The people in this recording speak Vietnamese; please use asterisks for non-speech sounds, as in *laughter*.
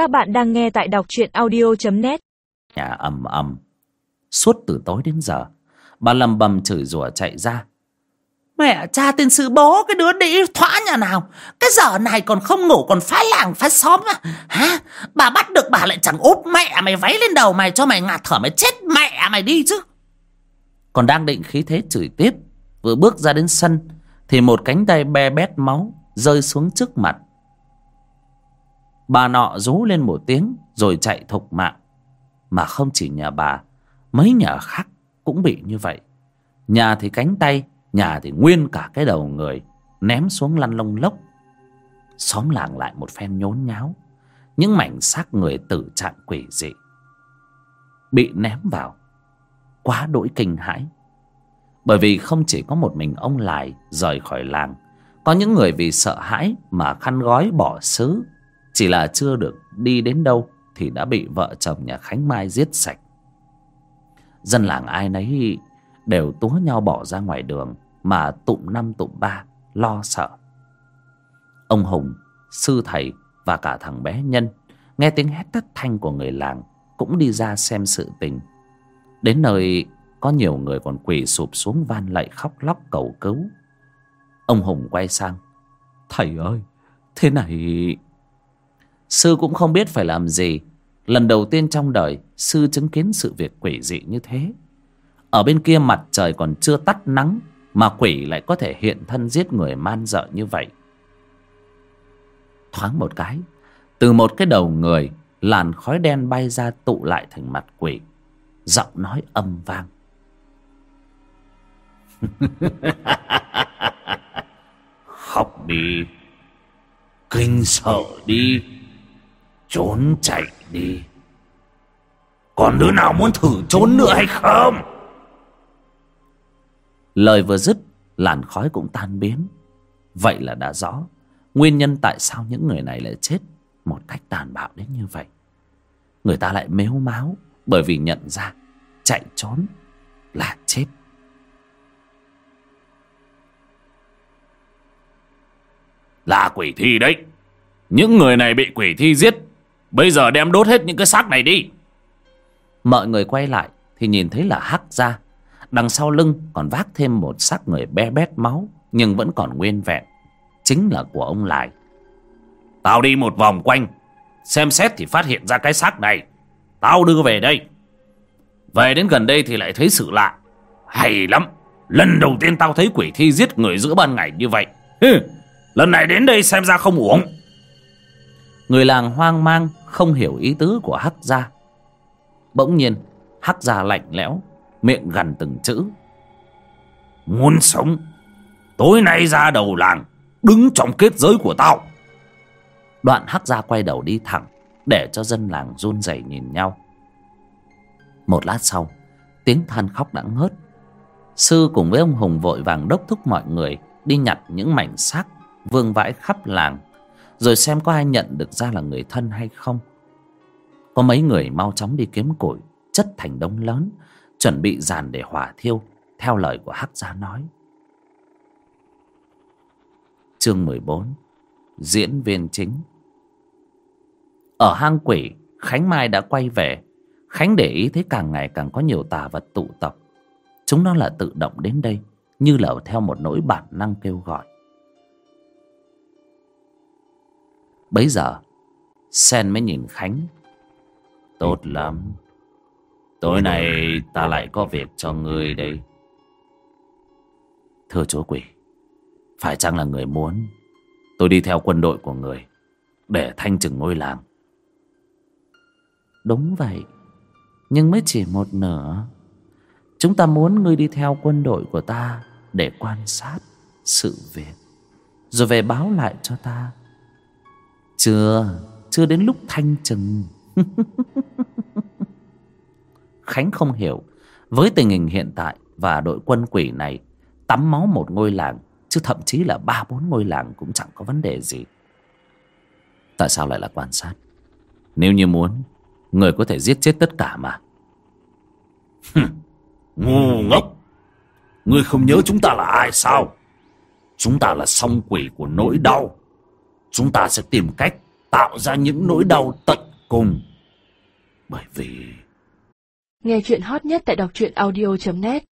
Các bạn đang nghe tại đọc truyện audio.net Nhà ầm ầm. Suốt từ tối đến giờ Bà lầm bầm chửi rủa chạy ra. Mẹ cha tên sư bố cái đứa đi thoã nhà nào? Cái giờ này còn không ngủ còn phá làng phá xóm à Hả? Bà bắt được bà lại chẳng úp mẹ mày váy lên đầu mày cho mày ngạt thở mày chết mẹ mày đi chứ. Còn đang định khí thế chửi tiếp Vừa bước ra đến sân Thì một cánh tay be bét máu Rơi xuống trước mặt Bà nọ rú lên một tiếng Rồi chạy thục mạng. Mà không chỉ nhà bà, Mấy nhà khác cũng bị như vậy. Nhà thì cánh tay, Nhà thì nguyên cả cái đầu người, Ném xuống lăn lông lốc. Xóm làng lại một phen nhốn nháo, Những mảnh xác người tử trạng quỷ dị Bị ném vào. Quá đỗi kinh hãi. Bởi vì không chỉ có một mình ông Lài Rời khỏi làng, Có những người vì sợ hãi Mà khăn gói bỏ xứ chỉ là chưa được đi đến đâu Thì đã bị vợ chồng nhà Khánh Mai giết sạch. Dân làng ai nấy đều túa nhau bỏ ra ngoài đường mà tụm năm tụm ba lo sợ. Ông hùng, sư thầy và cả thằng bé nhân nghe tiếng hét thất thanh của người làng cũng đi ra xem sự tình. Đến nơi, có nhiều người còn quỳ sụp xuống van lạy khóc lóc cầu cứu. Ông hùng quay sang, thầy ơi, thế này sư cũng không biết phải làm gì. Lần đầu tiên trong đời, sư chứng kiến sự việc quỷ dị như thế. Ở bên kia mặt trời còn chưa tắt nắng, mà quỷ lại có thể hiện thân giết người man dợ như vậy. Thoáng một cái, từ một cái đầu người, làn khói đen bay ra tụ lại thành mặt quỷ. Giọng nói âm vang. *laughs* Học đi. Kinh sợ đi trốn chạy đi. Còn đứa nào muốn thử trốn nữa hay không? Lời vừa dứt làn khói cũng tan biến. Vậy là đã rõ nguyên nhân tại sao những người này lại chết một cách tàn bạo đến như vậy. Người ta lại mếu máo bởi vì nhận ra chạy trốn là chết. Là quỷ thi đấy. Những người này bị quỷ thi giết bây giờ đem đốt hết những cái xác này đi. Mọi người quay lại thì nhìn thấy là hắc ra đằng sau lưng còn vác thêm một xác người be bét máu nhưng vẫn còn nguyên vẹn. Chính là của ông lại tao đi một vòng quanh xem xét thì phát hiện ra cái xác này. Tao đưa về đây. Về đến gần đây thì lại thấy sự lạ. Hay lắm lần đầu tiên tao thấy quỷ thi giết người giữa ban ngày như vậy. Lần này đến đây xem ra không uổng người làng hoang mang, không hiểu ý tứ của hắc gia. Bỗng nhiên, hắc gia lạnh lẽo, miệng gằn từng chữ. Muốn sống, tối nay ra đầu làng, đứng trong kết giới của tao. Đoạn hắc gia quay đầu đi thẳng, để cho dân làng run rẩy nhìn nhau. Một lát sau, tiếng than khóc đã ngớt. Sư cùng với ông hùng vội vàng đốc thúc mọi người đi nhặt những mảnh xác vương vãi khắp làng rồi xem có ai nhận được ra là người thân hay không. Có mấy người mau chóng đi kiếm củi, chất thành đống lớn, chuẩn bị dàn để hỏa thiêu, theo lời của hắc gia nói. Chương mười bốn, diễn viên chính. Ở hang quỷ, khánh mai đã quay về. Khánh để ý thấy càng ngày càng có nhiều tà vật tụ tập. Chúng nó là tự động đến đây, như là theo một nỗi bản năng kêu gọi. Bấy giờ, sen mới nhìn khánh. Tốt lắm. Tối nay ta lại có việc cho ngươi đây. Thưa chúa quỷ, phải chăng là người muốn tôi đi theo quân đội của người để thanh trừng ngôi làng? Đúng vậy, nhưng mới chỉ một nửa. Chúng ta muốn ngươi đi theo quân đội của ta để quan sát sự việc, rồi về báo lại cho ta chưa chưa đến lúc thanh trừng. *laughs* Khánh không hiểu. Với tình hình hiện tại và đội quân quỷ này, tắm máu một ngôi làng, chứ thậm chí là ba bốn ngôi làng cũng chẳng có vấn đề gì. Tại sao lại là quan sát? Nếu như muốn, người có thể giết chết tất cả mà. Ngu ngốc. Ngươi không nhớ chúng ta là ai sao? Chúng ta là song quỷ của nỗi đau chúng ta sẽ tìm cách tạo ra những nỗi đau tận cùng. Bởi vì Nghe chuyện hot nhất tại đọc truyện audio.net